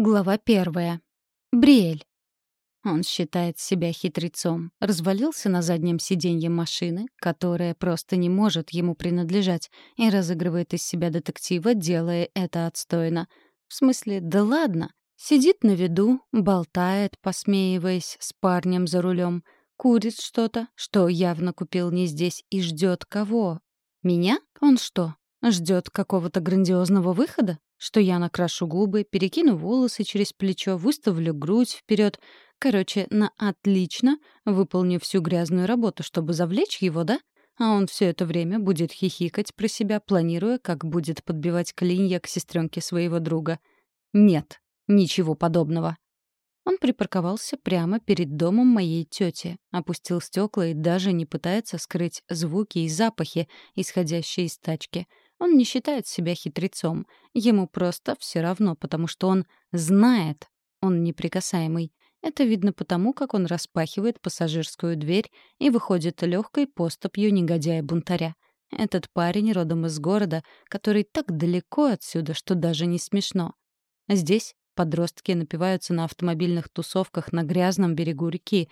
Глава первая. Бриэль. Он считает себя хитрецом, развалился на заднем сиденье машины, которая просто не может ему принадлежать, и разыгрывает из себя детектива, делая это отстойно. В смысле, да ладно. Сидит на виду, болтает, посмеиваясь с парнем за рулем, курит что-то, что явно купил не здесь, и ждет кого? Меня? Он что, ждет какого-то грандиозного выхода? Что я накрашу губы, перекину волосы через плечо, выставлю грудь вперед. Короче, на отлично выполню всю грязную работу, чтобы завлечь его, да? А он все это время будет хихикать про себя, планируя, как будет подбивать клинья к сестренке своего друга. Нет, ничего подобного. Он припарковался прямо перед домом моей тети, опустил стекла и даже не пытается скрыть звуки и запахи, исходящие из тачки — он не считает себя хитрецом. Ему просто все равно, потому что он знает, он неприкасаемый. Это видно потому, как он распахивает пассажирскую дверь и выходит легкой поступью негодяя-бунтаря. Этот парень родом из города, который так далеко отсюда, что даже не смешно. Здесь подростки напиваются на автомобильных тусовках на грязном берегу реки,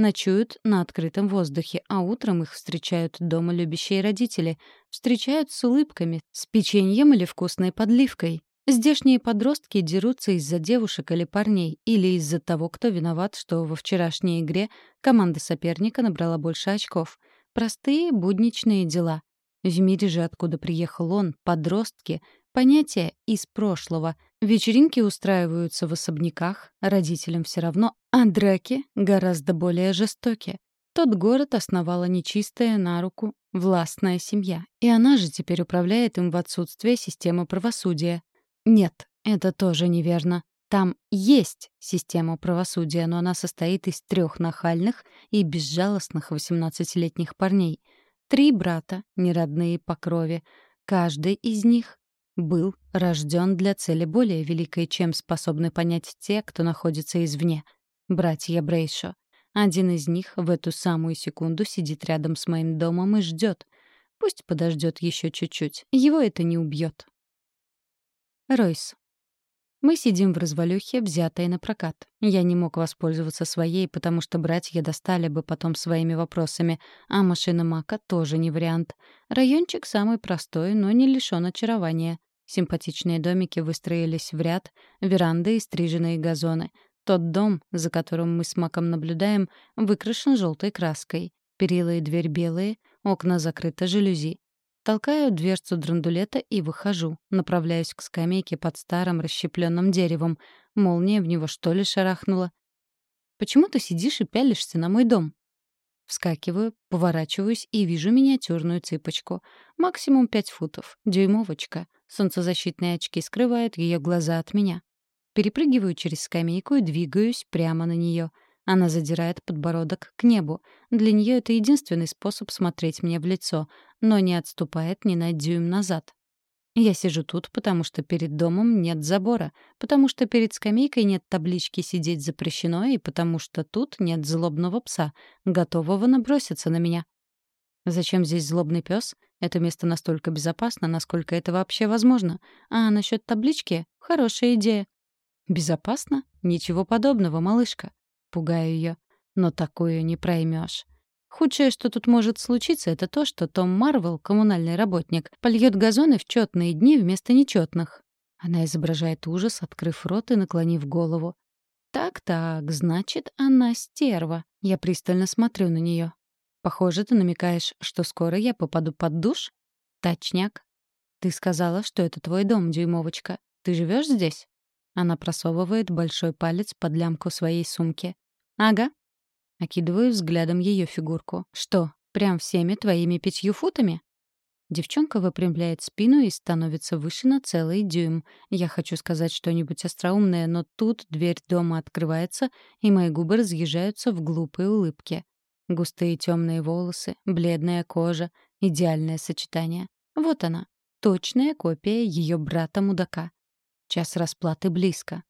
ночуют на открытом воздухе, а утром их встречают дома любящие родители, встречают с улыбками, с печеньем или вкусной подливкой. Здешние подростки дерутся из-за девушек или парней, или из-за того, кто виноват, что во вчерашней игре команда соперника набрала больше очков. Простые будничные дела. В мире же, откуда приехал он, подростки — Понятие «из прошлого». Вечеринки устраиваются в особняках, родителям все равно, а драки гораздо более жестоки. Тот город основала нечистая на руку властная семья, и она же теперь управляет им в отсутствие системы правосудия. Нет, это тоже неверно. Там есть система правосудия, но она состоит из трех нахальных и безжалостных 18-летних парней. Три брата, неродные по крови. Каждый из них был рожден для цели более великой, чем способны понять те, кто находится извне. Братья Брейшо. Один из них в эту самую секунду сидит рядом с моим домом и ждет. Пусть подождет еще чуть-чуть. Его это не убьет. Ройс. Мы сидим в развалюхе, взятой на прокат. Я не мог воспользоваться своей, потому что братья достали бы потом своими вопросами, а машина Мака тоже не вариант. Райончик самый простой, но не лишён очарования. Симпатичные домики выстроились в ряд, веранды и стриженные газоны. Тот дом, за которым мы с Маком наблюдаем, выкрашен желтой краской. Перила и дверь белые, окна закрыты жалюзи. Толкаю дверцу драндулета и выхожу. Направляюсь к скамейке под старым расщепленным деревом. Молния в него что ли шарахнула? «Почему ты сидишь и пялишься на мой дом?» Вскакиваю, поворачиваюсь и вижу миниатюрную цыпочку. Максимум пять футов. Дюймовочка. Солнцезащитные очки скрывают ее глаза от меня. Перепрыгиваю через скамейку и двигаюсь прямо на нее. Она задирает подбородок к небу. Для нее это единственный способ смотреть мне в лицо, но не отступает ни на дюйм назад. Я сижу тут, потому что перед домом нет забора, потому что перед скамейкой нет таблички «Сидеть запрещено» и потому что тут нет злобного пса, готового наброситься на меня. Зачем здесь злобный пес? Это место настолько безопасно, насколько это вообще возможно. А насчет таблички — хорошая идея. Безопасно? Ничего подобного, малышка. Пугаю ее. Но такую не проймешь. Худшее, что тут может случиться, это то, что Том Марвел, коммунальный работник, польет газоны в четные дни вместо нечетных. Она изображает ужас, открыв рот и наклонив голову. «Так-так, значит, она стерва». Я пристально смотрю на нее. «Похоже, ты намекаешь, что скоро я попаду под душ?» «Точняк. Ты сказала, что это твой дом, дюймовочка. Ты живешь здесь?» Она просовывает большой палец под лямку своей сумки. «Ага». Окидываю взглядом ее фигурку. «Что, прям всеми твоими пятью футами?» Девчонка выпрямляет спину и становится выше на целый дюйм. Я хочу сказать что-нибудь остроумное, но тут дверь дома открывается, и мои губы разъезжаются в глупые улыбки. Густые темные волосы, бледная кожа, идеальное сочетание. Вот она, точная копия ее брата-мудака. Час расплаты близко.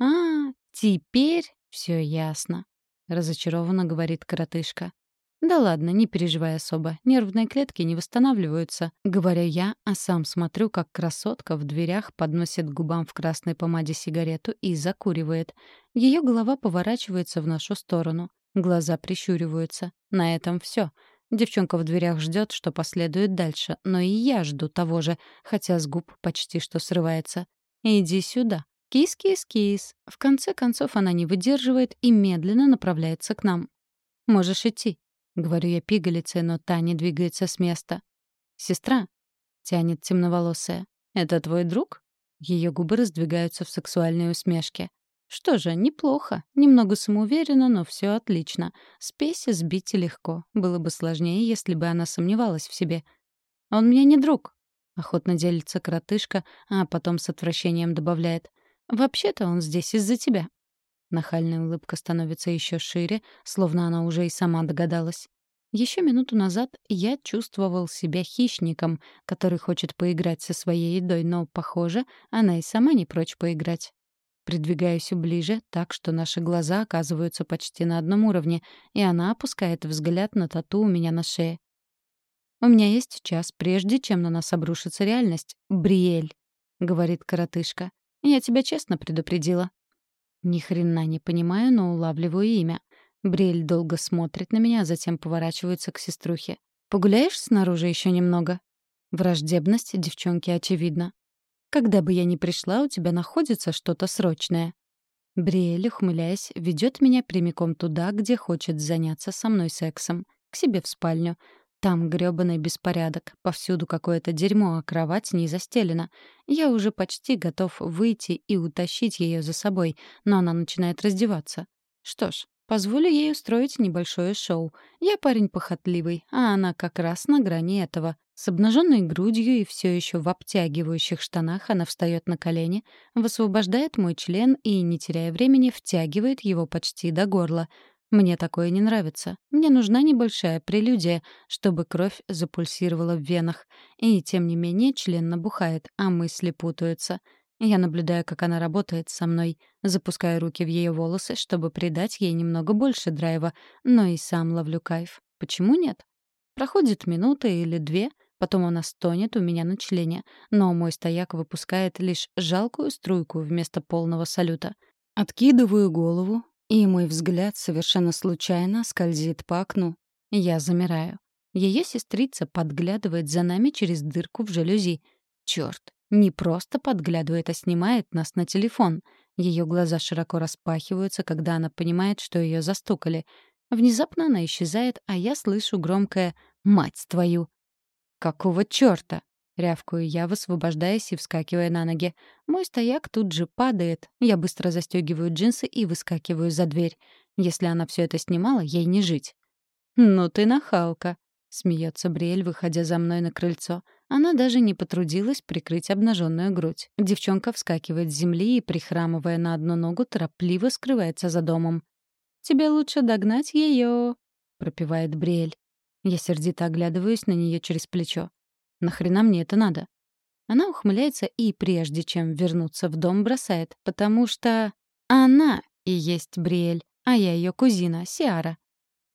«А, теперь все ясно», — разочарованно говорит коротышка. «Да ладно, не переживай особо. Нервные клетки не восстанавливаются», — говорю я, а сам смотрю, как красотка в дверях подносит губам в красной помаде сигарету и закуривает. Ее голова поворачивается в нашу сторону. Глаза прищуриваются. На этом все. Девчонка в дверях ждет, что последует дальше, но и я жду того же, хотя с губ почти что срывается. «Иди сюда. Кис-кис-кис». В конце концов она не выдерживает и медленно направляется к нам. «Можешь идти», — говорю я пигалице, но та не двигается с места. «Сестра?» — тянет темноволосая. «Это твой друг?» Ее губы раздвигаются в сексуальной усмешке. Что же, неплохо. Немного самоуверенно, но все отлично. Спесь сбить легко. Было бы сложнее, если бы она сомневалась в себе. «Он мне не друг», — охотно делится коротышка, а потом с отвращением добавляет. «Вообще-то он здесь из-за тебя». Нахальная улыбка становится еще шире, словно она уже и сама догадалась. Еще минуту назад я чувствовал себя хищником, который хочет поиграть со своей едой, но, похоже, она и сама не прочь поиграть. Придвигаюсь ближе, так что наши глаза оказываются почти на одном уровне, и она опускает взгляд на тату у меня на шее. «У меня есть час, прежде чем на нас обрушится реальность. Бриэль», — говорит коротышка. «Я тебя честно предупредила». Ни хрена не понимаю, но улавливаю имя. Бриэль долго смотрит на меня, а затем поворачивается к сеструхе. «Погуляешь снаружи еще немного?» Враждебность девчонки очевидна. Когда бы я ни пришла, у тебя находится что-то срочное». Бриэль, ухмыляясь, ведет меня прямиком туда, где хочет заняться со мной сексом. К себе в спальню. Там грёбаный беспорядок. Повсюду какое-то дерьмо, а кровать не застелена. Я уже почти готов выйти и утащить ее за собой, но она начинает раздеваться. Что ж, позволю ей устроить небольшое шоу. Я парень похотливый, а она как раз на грани этого. С обнаженной грудью и все еще в обтягивающих штанах она встает на колени, высвобождает мой член и, не теряя времени, втягивает его почти до горла. Мне такое не нравится. Мне нужна небольшая прелюдия, чтобы кровь запульсировала в венах. И, тем не менее, член набухает, а мысли путаются. Я наблюдаю, как она работает со мной, запускаю руки в ее волосы, чтобы придать ей немного больше драйва, но и сам ловлю кайф. Почему нет? Проходит минута или две — Потом она стонет у меня на члене, но мой стояк выпускает лишь жалкую струйку вместо полного салюта. Откидываю голову, и мой взгляд совершенно случайно скользит по окну. Я замираю. Ее сестрица подглядывает за нами через дырку в жалюзи. Черт, не просто подглядывает, а снимает нас на телефон. Ее глаза широко распахиваются, когда она понимает, что ее застукали. Внезапно она исчезает, а я слышу громкое «Мать твою!» «Какого чёрта?» — рявкаю я, высвобождаясь и вскакивая на ноги. Мой стояк тут же падает. Я быстро застегиваю джинсы и выскакиваю за дверь. Если она все это снимала, ей не жить. «Ну ты нахалка», — смеется Бриэль, выходя за мной на крыльцо. Она даже не потрудилась прикрыть обнаженную грудь. Девчонка вскакивает с земли и, прихрамывая на одну ногу, торопливо скрывается за домом. «Тебе лучше догнать ее, пропевает Бриэль. Я сердито оглядываюсь на нее через плечо. «Нахрена мне это надо?» Она ухмыляется и, прежде чем вернуться в дом, бросает, потому что она и есть Бриэль, а я ее кузина, Сиара.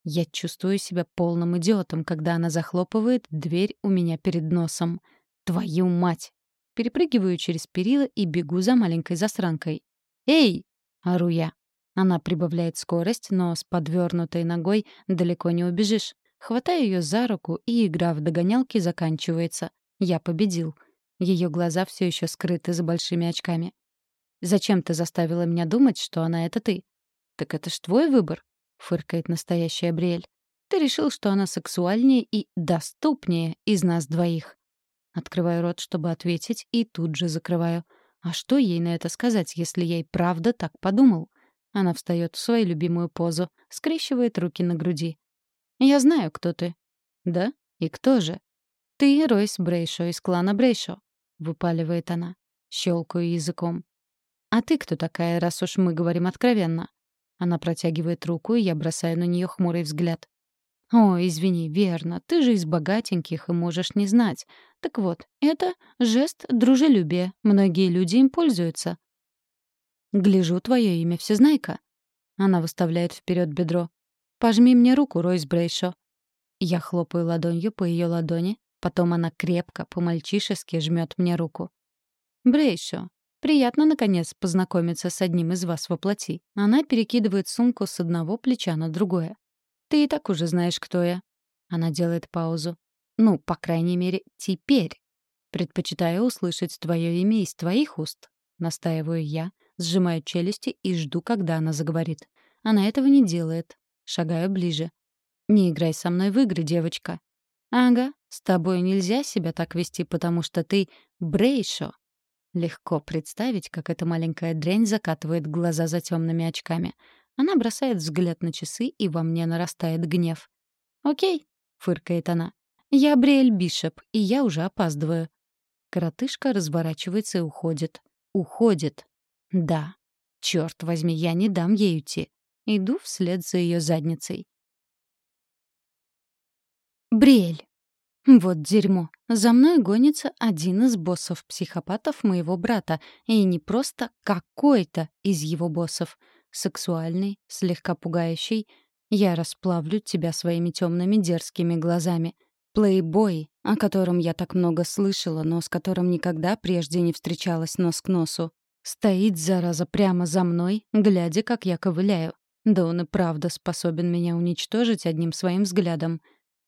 Я чувствую себя полным идиотом, когда она захлопывает дверь у меня перед носом. Твою мать! Перепрыгиваю через перила и бегу за маленькой засранкой. «Эй!» — ору я. Она прибавляет скорость, но с подвернутой ногой далеко не убежишь. Хватаю ее за руку, и игра в догонялки заканчивается. Я победил. Ее глаза все еще скрыты за большими очками. «Зачем ты заставила меня думать, что она — это ты?» «Так это ж твой выбор», — фыркает настоящая Бриэль. «Ты решил, что она сексуальнее и доступнее из нас двоих». Открываю рот, чтобы ответить, и тут же закрываю. А что ей на это сказать, если я и правда так подумал? Она встает в свою любимую позу, скрещивает руки на груди. «Я знаю, кто ты». «Да? И кто же?» «Ты Ройс Брейшо из клана Брейшо», — выпаливает она. Щелкаю языком. «А ты кто такая, раз уж мы говорим откровенно?» Она протягивает руку, и я бросаю на нее хмурый взгляд. «О, извини, верно, ты же из богатеньких и можешь не знать. Так вот, это жест дружелюбия. Многие люди им пользуются». «Гляжу, твое имя всезнайка». Она выставляет вперед бедро. «Пожми мне руку, Ройс Брейшо». Я хлопаю ладонью по ее ладони, потом она крепко, по-мальчишески жмет мне руку. «Брейшо, приятно, наконец, познакомиться с одним из вас во плоти». Она перекидывает сумку с одного плеча на другое. «Ты и так уже знаешь, кто я». Она делает паузу. «Ну, по крайней мере, теперь. Предпочитаю услышать твое имя из твоих уст». Настаиваю я, сжимаю челюсти и жду, когда она заговорит. Она этого не делает. Шагаю ближе. «Не играй со мной в игры, девочка». «Ага, с тобой нельзя себя так вести, потому что ты Брейшо». Легко представить, как эта маленькая дрянь закатывает глаза за темными очками. Она бросает взгляд на часы, и во мне нарастает гнев. «Окей», — фыркает она. «Я Бриэль Бишоп, и я уже опаздываю». Коротышка разворачивается и уходит. Уходит. Да. Черт возьми, я не дам ей уйти. Иду вслед за ее задницей. Бриэль. Вот дерьмо. За мной гонится один из боссов-психопатов моего брата, и не просто какой-то из его боссов. Сексуальный, слегка пугающий. Я расплавлю тебя своими темными дерзкими глазами. Плейбой, о котором я так много слышала, но с которым никогда прежде не встречалась нос к носу. Стоит, зараза, прямо за мной, глядя, как я ковыляю. Да он и правда способен меня уничтожить одним своим взглядом.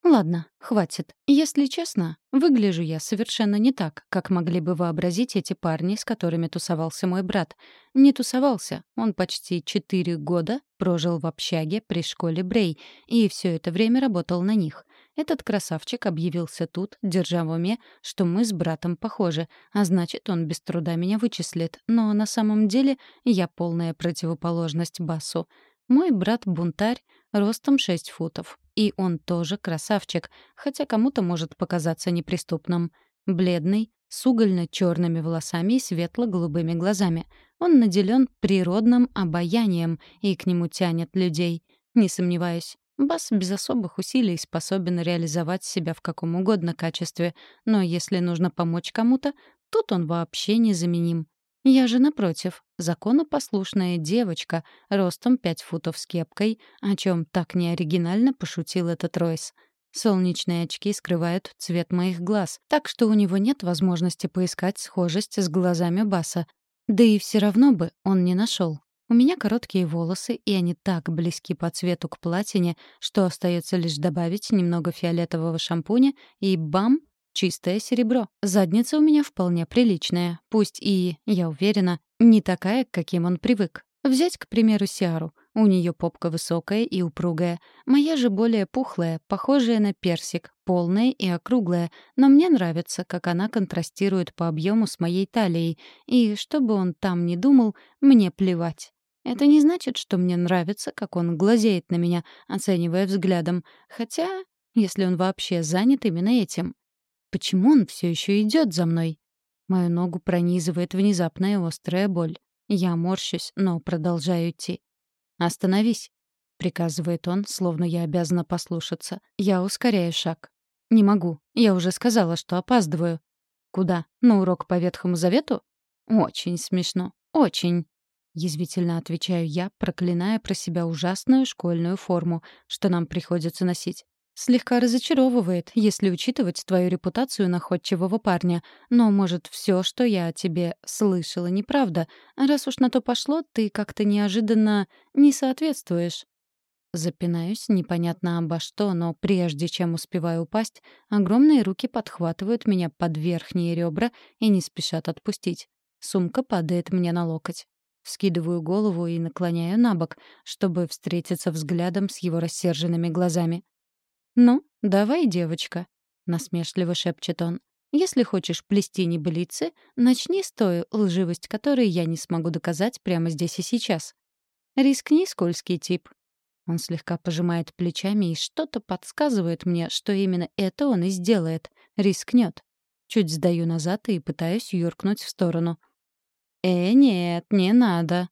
Ладно, хватит. Если честно, выгляжу я совершенно не так, как могли бы вообразить эти парни, с которыми тусовался мой брат. Не тусовался. Он почти четыре года прожил в общаге при школе Брей и все это время работал на них. Этот красавчик объявился тут, держа в уме, что мы с братом похожи, а значит, он без труда меня вычислит. Но на самом деле я полная противоположность Басу. Мой брат-бунтарь ростом 6 футов. И он тоже красавчик, хотя кому-то может показаться неприступным. Бледный, с угольно-черными волосами и светло-голубыми глазами. Он наделен природным обаянием и к нему тянет людей. Не сомневаюсь, Бас без особых усилий способен реализовать себя в каком угодно качестве, но если нужно помочь кому-то, тут он вообще незаменим. Я же, напротив, законопослушная девочка, ростом пять футов с кепкой, о чем так неоригинально пошутил этот Ройс. Солнечные очки скрывают цвет моих глаз, так что у него нет возможности поискать схожесть с глазами Баса. Да и все равно бы он не нашел. У меня короткие волосы, и они так близки по цвету к платине, что остается лишь добавить немного фиолетового шампуня, и бам! Чистое серебро. Задница у меня вполне приличная, пусть и, я уверена, не такая, к каким он привык. Взять, к примеру, Сиару. У нее попка высокая и упругая. Моя же более пухлая, похожая на персик, полная и округлая. Но мне нравится, как она контрастирует по объему с моей талией. И, что бы он там ни думал, мне плевать. Это не значит, что мне нравится, как он глазеет на меня, оценивая взглядом. Хотя, если он вообще занят именно этим. Почему он все еще идет за мной? Мою ногу пронизывает внезапная острая боль. Я морщусь, но продолжаю идти. «Остановись», — приказывает он, словно я обязана послушаться. Я ускоряю шаг. «Не могу. Я уже сказала, что опаздываю». «Куда? На урок по Ветхому Завету?» «Очень смешно. Очень». Язвительно отвечаю я, проклиная про себя ужасную школьную форму, что нам приходится носить. Слегка разочаровывает, если учитывать твою репутацию находчивого парня. Но, может, все, что я о тебе слышала, неправда. Раз уж на то пошло, ты как-то неожиданно не соответствуешь. Запинаюсь непонятно обо что, но прежде чем успеваю упасть, огромные руки подхватывают меня под верхние ребра и не спешат отпустить. Сумка падает мне на локоть. Скидываю голову и наклоняю на бок, чтобы встретиться взглядом с его рассерженными глазами. «Ну, давай, девочка», — насмешливо шепчет он. «Если хочешь плести небылицы, начни с той лживость, которой я не смогу доказать прямо здесь и сейчас. Рискни, скользкий тип». Он слегка пожимает плечами и что-то подсказывает мне, что именно это он и сделает. Рискнет. Чуть сдаю назад и пытаюсь юркнуть в сторону — «Э, нет, не надо».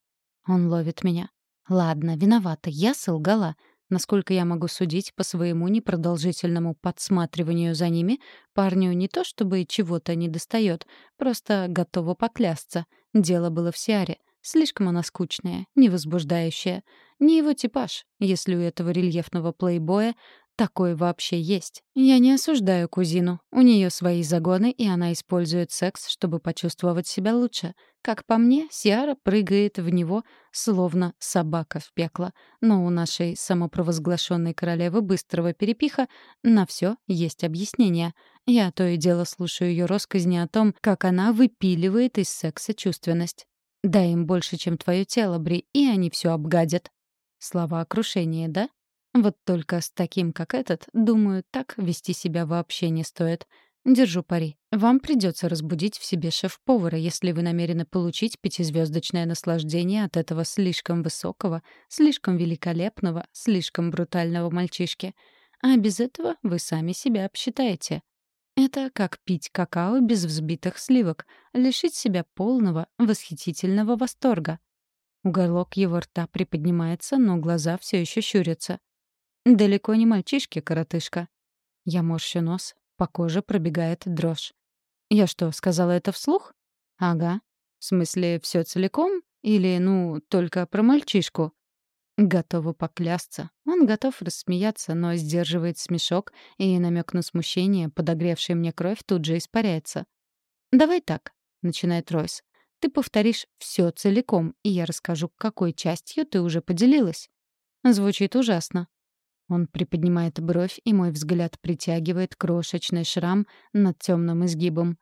Он ловит меня. «Ладно, виновата, я солгала. Насколько я могу судить по своему непродолжительному подсматриванию за ними, парню не то чтобы чего-то не достает, просто готова поклясться. Дело было в Сиаре. Слишком она скучная, невозбуждающая. Не его типаж, если у этого рельефного плейбоя такой вообще есть. Я не осуждаю кузину. У нее свои загоны, и она использует секс, чтобы почувствовать себя лучше. Как по мне, Сиара прыгает в него, словно собака в пекло. Но у нашей самопровозглашенной королевы быстрого перепиха на все есть объяснение. Я то и дело слушаю ее россказни о том, как она выпиливает из секса чувственность. «Дай им больше, чем твое тело, Бри, и они все обгадят». Слова о крушении, да? Вот только с таким, как этот, думаю, так вести себя вообще не стоит. Держу пари. Вам придется разбудить в себе шеф-повара, если вы намерены получить пятизвездочное наслаждение от этого слишком высокого, слишком великолепного, слишком брутального мальчишки. А без этого вы сами себя обсчитаете. Это как пить какао без взбитых сливок, лишить себя полного, восхитительного восторга. Уголок его рта приподнимается, но глаза все еще щурятся. Далеко не мальчишки, коротышка. Я морщу нос, по коже пробегает дрожь. Я что, сказала это вслух? Ага. В смысле, все целиком? Или, ну, только про мальчишку? Готова поклясться. Он готов рассмеяться, но сдерживает смешок, и намек на смущение, подогревший мне кровь, тут же испаряется. «Давай так», — начинает Ройс. «Ты повторишь все целиком, и я расскажу, какой частью ты уже поделилась». Звучит ужасно. Он приподнимает бровь, и мой взгляд притягивает крошечный шрам над темным изгибом.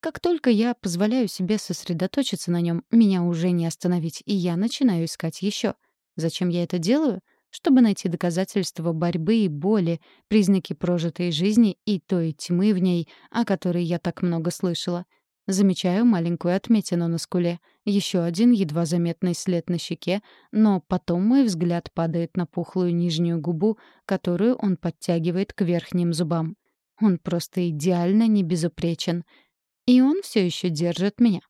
Как только я позволяю себе сосредоточиться на нем, меня уже не остановить, и я начинаю искать еще. Зачем я это делаю? Чтобы найти доказательства борьбы и боли, признаки прожитой жизни и той тьмы в ней, о которой я так много слышала — Замечаю маленькую отметину на скуле, еще один едва заметный след на щеке, но потом мой взгляд падает на пухлую нижнюю губу, которую он подтягивает к верхним зубам. Он просто идеально не безупречен. И он все еще держит меня.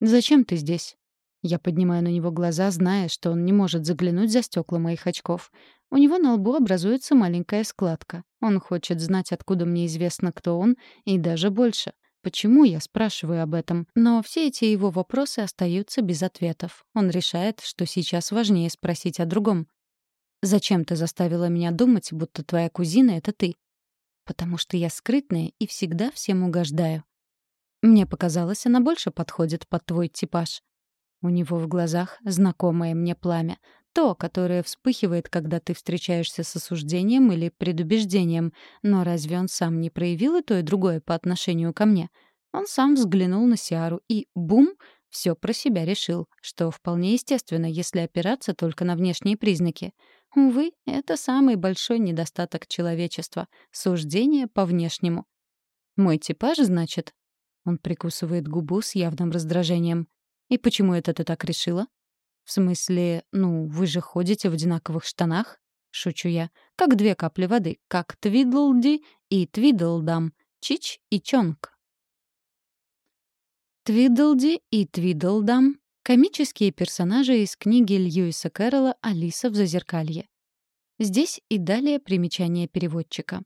«Зачем ты здесь?» Я поднимаю на него глаза, зная, что он не может заглянуть за стекла моих очков. У него на лбу образуется маленькая складка. Он хочет знать, откуда мне известно, кто он, и даже больше — Почему я спрашиваю об этом? Но все эти его вопросы остаются без ответов. Он решает, что сейчас важнее спросить о другом. «Зачем ты заставила меня думать, будто твоя кузина — это ты?» «Потому что я скрытная и всегда всем угождаю». Мне показалось, она больше подходит под твой типаж. У него в глазах знакомое мне пламя. То, которое вспыхивает, когда ты встречаешься с осуждением или предубеждением. Но разве он сам не проявил и то, и другое по отношению ко мне? Он сам взглянул на Сиару и, бум, все про себя решил, что вполне естественно, если опираться только на внешние признаки. Увы, это самый большой недостаток человечества — суждение по внешнему. «Мой типаж, значит?» Он прикусывает губу с явным раздражением. «И почему это ты так решила?» «В смысле, ну, вы же ходите в одинаковых штанах?» — шучу я. «Как две капли воды, как Твидлди и Твидлдам, Чич и Чонг». Твидлди и Твидлдам — комические персонажи из книги Льюиса Кэрролла «Алиса в зазеркалье». Здесь и далее примечание переводчика.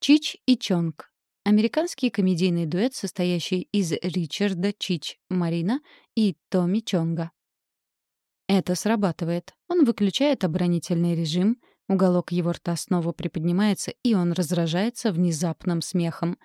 Чич и Чонг — американский комедийный дуэт, состоящий из Ричарда Чич Марина и Томми Чонга. Это срабатывает. Он выключает оборонительный режим, уголок его рта снова приподнимается, и он разражается внезапным смехом.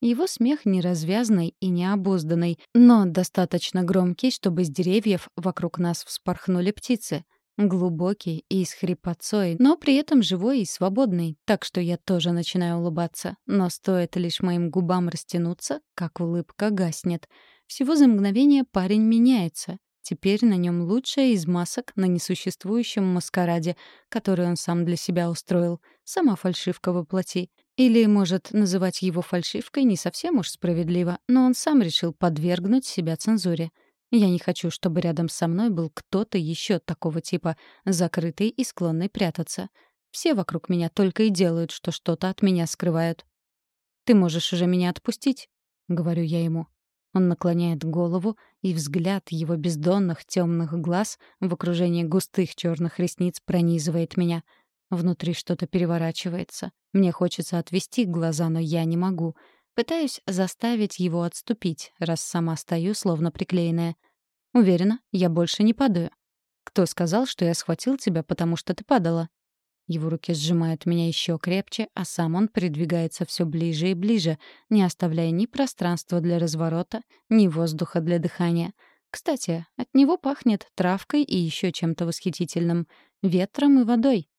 Его смех неразвязный и необузданный, но достаточно громкий, чтобы с деревьев вокруг нас вспорхнули птицы. Глубокий и с хрипотцой, но при этом живой и свободный, так что я тоже начинаю улыбаться. Но стоит лишь моим губам растянуться, как улыбка гаснет. Всего за мгновение парень меняется. Теперь на нем лучшая из масок на несуществующем маскараде, который он сам для себя устроил. Сама фальшивка воплоти. Или, может, называть его фальшивкой не совсем уж справедливо, но он сам решил подвергнуть себя цензуре. Я не хочу, чтобы рядом со мной был кто-то еще такого типа, закрытый и склонный прятаться. Все вокруг меня только и делают, что что-то от меня скрывают. «Ты можешь уже меня отпустить», — говорю я ему. Он наклоняет голову, и взгляд его бездонных темных глаз в окружении густых черных ресниц пронизывает меня. Внутри что-то переворачивается. Мне хочется отвести глаза, но я не могу. Пытаюсь заставить его отступить, раз сама стою, словно приклеенная. Уверена, я больше не падаю. Кто сказал, что я схватил тебя, потому что ты падала? Его руки сжимают меня еще крепче, а сам он придвигается все ближе и ближе, не оставляя ни пространства для разворота, ни воздуха для дыхания. Кстати, от него пахнет травкой и еще чем-то восхитительным — ветром и водой.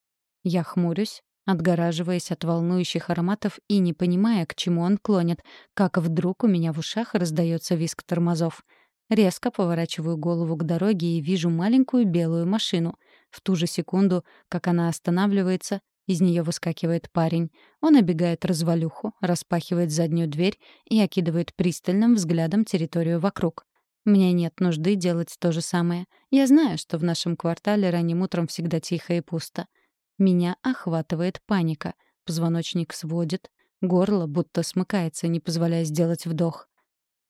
Я хмурюсь, отгораживаясь от волнующих ароматов и не понимая, к чему он клонит, как вдруг у меня в ушах раздается визг тормозов. Резко поворачиваю голову к дороге и вижу маленькую белую машину. В ту же секунду, как она останавливается, из нее выскакивает парень. Он обегает развалюху, распахивает заднюю дверь и окидывает пристальным взглядом территорию вокруг. Мне нет нужды делать то же самое. Я знаю, что в нашем квартале ранним утром всегда тихо и пусто. Меня охватывает паника. Позвоночник сводит, горло будто смыкается, не позволяя сделать вдох.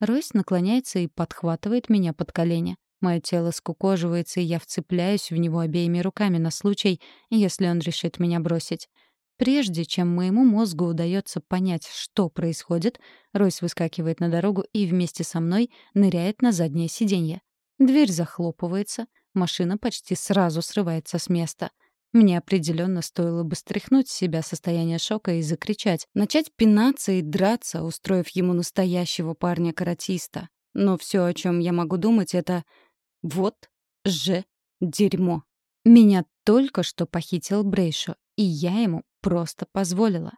Ройс наклоняется и подхватывает меня под колени. Мое тело скукоживается, и я вцепляюсь в него обеими руками на случай, если он решит меня бросить. Прежде чем моему мозгу удается понять, что происходит, Ройс выскакивает на дорогу и вместе со мной ныряет на заднее сиденье. Дверь захлопывается, машина почти сразу срывается с места. Мне определенно стоило бы стряхнуть с себя состояние шока и закричать, начать пинаться и драться, устроив ему настоящего парня-каратиста. Но все, о чем я могу думать, это вот же дерьмо. Меня только что похитил Брейшо, и я ему просто позволила.